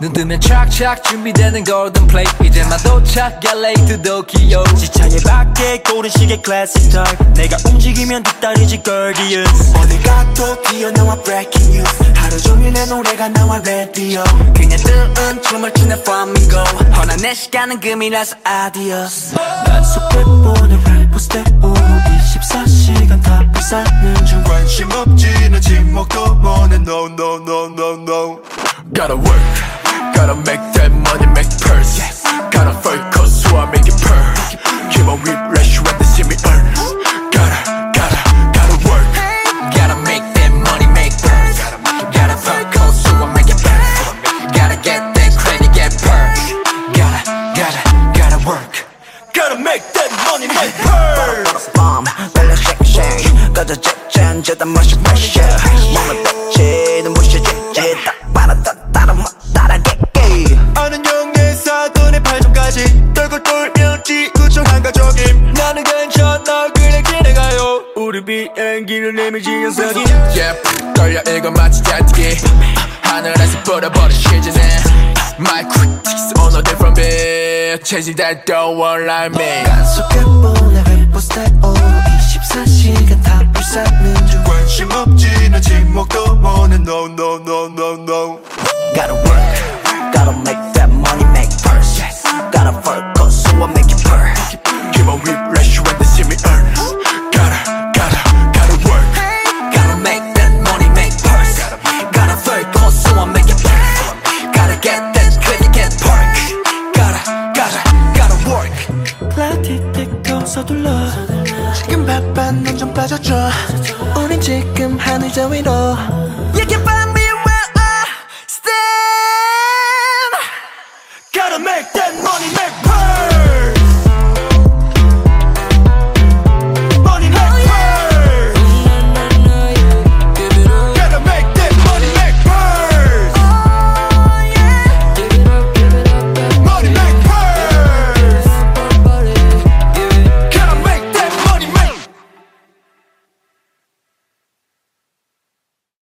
뜨면 착착 준비되는 golden plate. 이제만 도착 LA Tokyo. 지창에 밖에 고른 시계 classic type 내가 움직이면 뒷다리지 gorgeous 어딜 가도 뛰어나와 breaking news? 하루 종일 내 노래가 나와 radio. 그냥 뜨은 춤을 추는 flamingo 허나 내 시간은 금이라서 adios. 난 속에 보는 래퍼 스텝 24시간 다 불사는 중. 관심 없지 난 침묵도 원해 no no no no no. Gotta work, Gotta make that money, make purse. Gotta focus, coat so I make it purr Keep on whiplash when they see me earn. Gotta, gotta, gotta work. Gotta make that money, make purse. Gotta focus, coat so I make it burn Gotta get that credit, get purse. Gotta, gotta, gotta work. Gotta make that money, make purse. Bomb, bomb, bomb, shake, shake. Gotta jet change, the mush, mush, yeah Mama, bitch, the 팔점까지. 떨고 돌면 지구촌 한 가족임. 나는 괜찮아. 그냥 기대가요. 우리 비행기를 내밀 지연석이. Yeah, 떨려 이거 마치 잔디기. 하늘에서 뿌려버린 시즌에. My critics on a different beat. Chasing that don't want like me. 속에 보내 래퍼 스텝 24시간 다 불사는 중. 관심 없지 난 침묵도 원해. No no no no no. Gotta work, gotta make 서둘러 지금 바빠 넌 좀 빠져줘. 우린 지금 하늘 저 위로